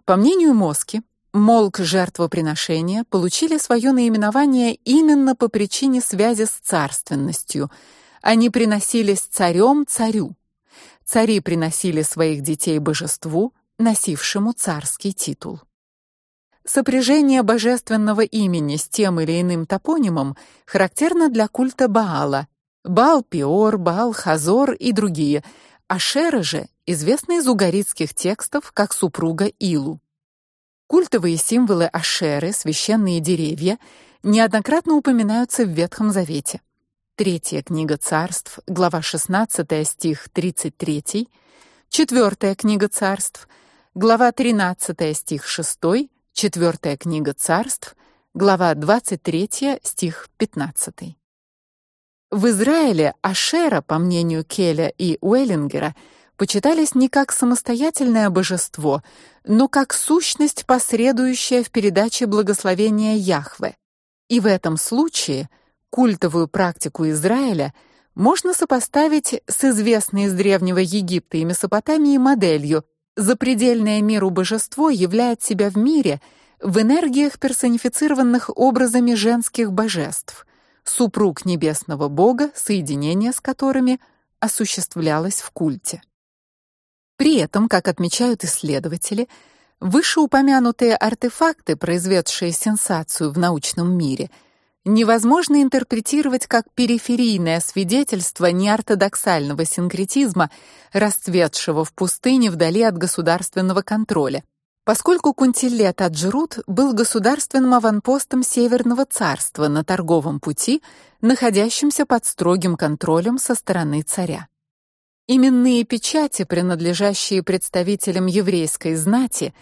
По мнению Моски, молк жертвоприношения получили свое наименование именно по причине связи с царственностью. Они приносились царем царю. Цари приносили своих детей божеству, носившему царский титул. Сопряжение божественного имени с тем или иным топонимом характерно для культа Баала, Баал-Пеор, Баал-Хазор и другие. Ашера же известна из угаритских текстов как супруга Илу. Культовые символы Ашеры, священные деревья, неоднократно упоминаются в Ветхом Завете. Третья книга Царств, глава 16, стих 33, Четвертая книга Царств, глава 13, стих 6, Четвертая книга Царств, глава 23, стих 15. В Израиле Ашера, по мнению Келя и Уэллингера, почитались не как самостоятельное божество, но как сущность, посредующая в передаче благословения Яхве. И в этом случае культовую практику Израиля можно сопоставить с известной из древнего Египта и Месопотамии моделью. Запредельное миру божество являет себя в мире в энергиях, персонифицированных образами женских божеств супруг небесного бога, соединение с которыми осуществлялось в культе. При этом, как отмечают исследователи, вышеупомянутые артефакты, произведшие сенсацию в научном мире, невозможно интерпретировать как периферийное свидетельство неортодоксального синкретизма, расцветшего в пустыне вдали от государственного контроля, Поскольку Кунтиллет Аджрут был государственным аванпостом Северного царства на торговом пути, находящимся под строгим контролем со стороны царя. Именные печати, принадлежащие представителям еврейской знати,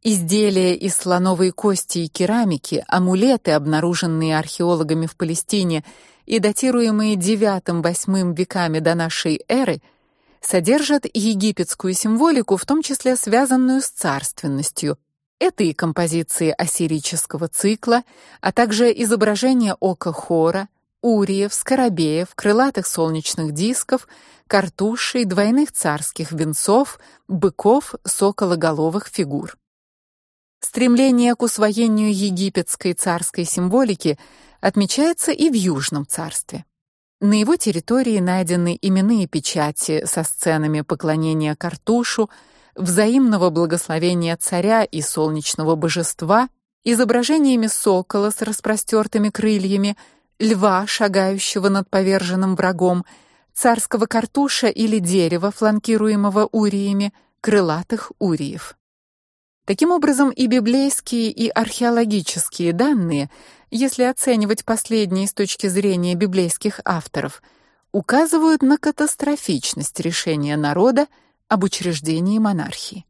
изделия из слоновой кости и керамики, амулеты, обнаруженные археологами в Палестине и датируемые IX-VIII веками до нашей эры – содержат египетскую символику, в том числе связанную с царственностью. Это и композиции ассирического цикла, а также изображения ока Хора, уриев, скоробеев, крылатых солнечных дисков, картушей, двойных царских венцов, быков, сокологоловых фигур. Стремление к усвоению египетской царской символики отмечается и в Южном царстве. На его территории найдены именные печати со сценами поклонения Картушу, взаимного благословения царя и солнечного божества, изображениями сокола с распростертыми крыльями, льва, шагающего над поверженным врагом, царского картуша или дерева, фланкируемого уриями, крылатых уриев. Таким образом, и библейские, и археологические данные, если оценивать последние с точки зрения библейских авторов, указывают на катастрофичность решения народа об учреждении монархии.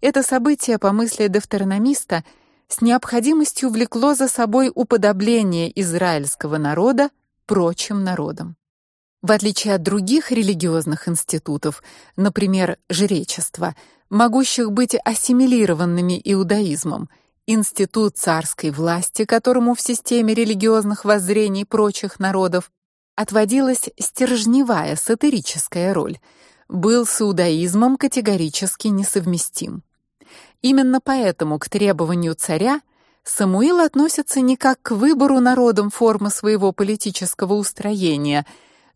Это событие, по мысли Девтерономиста, с необходимостью влекло за собой уподобление израильского народа прочим народам. В отличие от других религиозных институтов, например, жречества, могущих быть ассимилированными иудаизмом, институт царской власти, которому в системе религиозных воззрений прочих народов отводилась стержневая сатирическая роль, был с иудаизмом категорически несовместим. Именно поэтому к требованию царя Самуил относится не как к выбору народом формы своего политического устроения,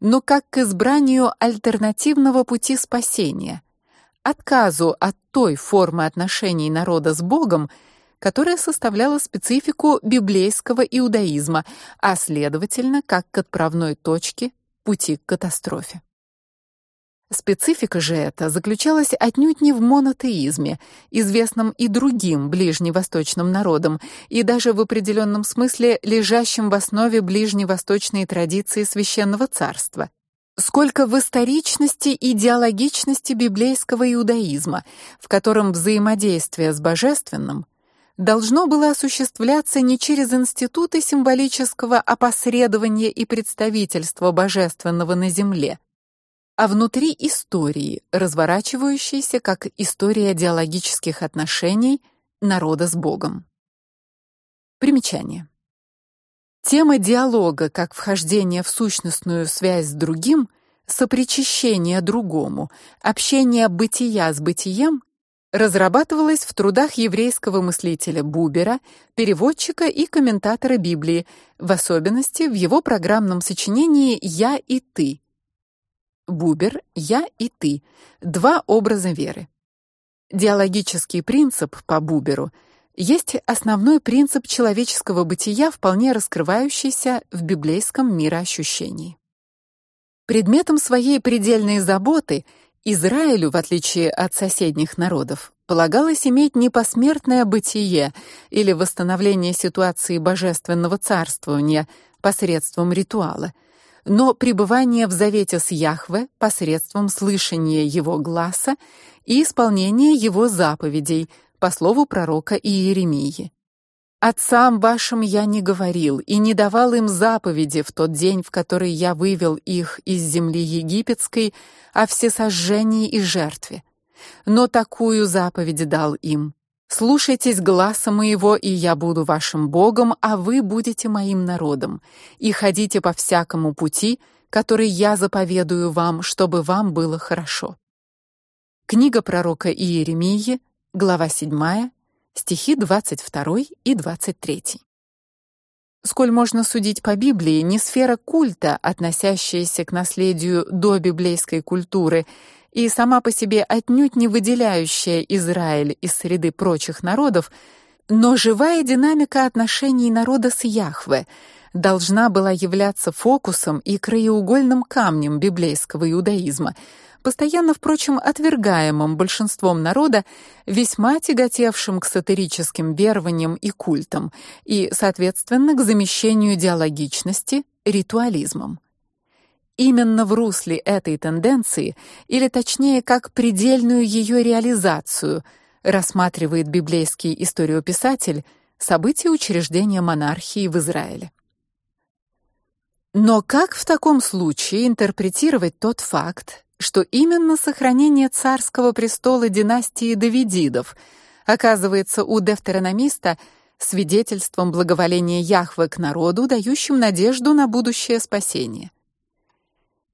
но как к избранию альтернативного пути спасения, отказу от той формы отношений народа с Богом, которая составляла специфику библейского иудаизма, а следовательно, как к отправной точке пути к катастрофе. Специфика же эта заключалась отнюдь не в монотеизме, известном и другим ближневосточным народам, и даже в определенном смысле лежащем в основе ближневосточной традиции священного царства, сколько в историчности и идеологичности библейского иудаизма, в котором взаимодействие с божественным должно было осуществляться не через институты символического опосредования и представительства божественного на земле, а внутри истории, разворачивающейся как история диалогических отношений народа с Богом. Примечание. Тема диалога как вхождение в сущностную связь с другим, сопричащение другому, общение бытия с бытием разрабатывалась в трудах еврейского мыслителя Бубера, переводчика и комментатора Библии, в особенности в его программном сочинении Я и ты, Бубер, я и ты. Два образа веры. Диалогический принцип по Буберу есть основной принцип человеческого бытия, вполне раскрывающийся в библейском мироощущении. Предметом своей предельной заботы Израилю, в отличие от соседних народов, полагалось иметь не посмертное бытие или восстановление ситуации божественного царствования посредством ритуала – но пребывание в завете с Яхве посредством слышания его гласа и исполнения его заповедей по слову пророка Иеремии. Отцам вашим я не говорил и не давал им заповеди в тот день, в который я вывел их из земли египетской, о всесожжении и жертве. Но такую заповедь дал им: Слушайтесь гласа моего, и я буду вашим Богом, а вы будете моим народом, и ходите по всякому пути, который я заповедую вам, чтобы вам было хорошо. Книга пророка Иеремии, глава 7, стихи 22 и 23. Сколь можно судить по Библии, не сфера культа, относящаяся к наследию до библейской культуры, и сама по себе отнюдь не выделяющая Израиль из среды прочих народов, но живая динамика отношений народа с Яхве должна была являться фокусом и краеугольным камнем библейского иудаизма, постоянно, впрочем, отвергаемым большинством народа, весьма тяготевшим к сатирическим верованиям и культам и, соответственно, к замещению диалогичности ритуализмом. Именно в русле этой тенденции, или точнее, как предельную ее реализацию, рассматривает библейский историописатель события учреждения монархии в Израиле. Но как в таком случае интерпретировать тот факт, что именно сохранение царского престола династии Давидидов оказывается у Девтерономиста свидетельством благоволения Яхве к народу, дающим надежду на будущее спасение?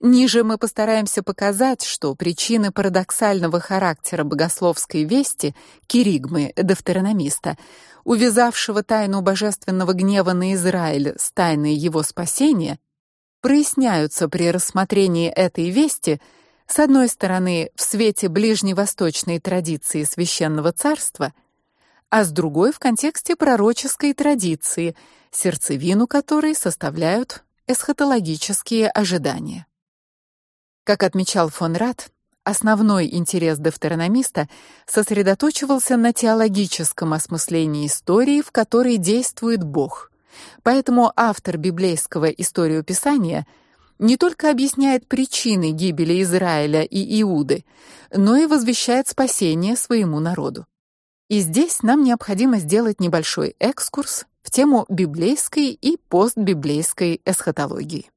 Ниже мы постараемся показать, что причины парадоксального характера богословской вести киригмы Девтерономиста, увязавшего тайну божественного гнева на Израиль с тайной его спасения, проясняются при рассмотрении этой вести с одной стороны в свете ближневосточной традиции священного царства, а с другой в контексте пророческой традиции, сердцевину которой составляют эсхатологические ожидания. Как отмечал фон Рад, основной интерес дефтерономиста сосредоточивался на теологическом осмыслении истории, в которой действует Бог. Поэтому автор библейского историописания не только объясняет причины гибели Израиля и Иуды, но и возвещает спасение своему народу. И здесь нам необходимо сделать небольшой экскурс в тему библейской и постбиблейской эсхатологии.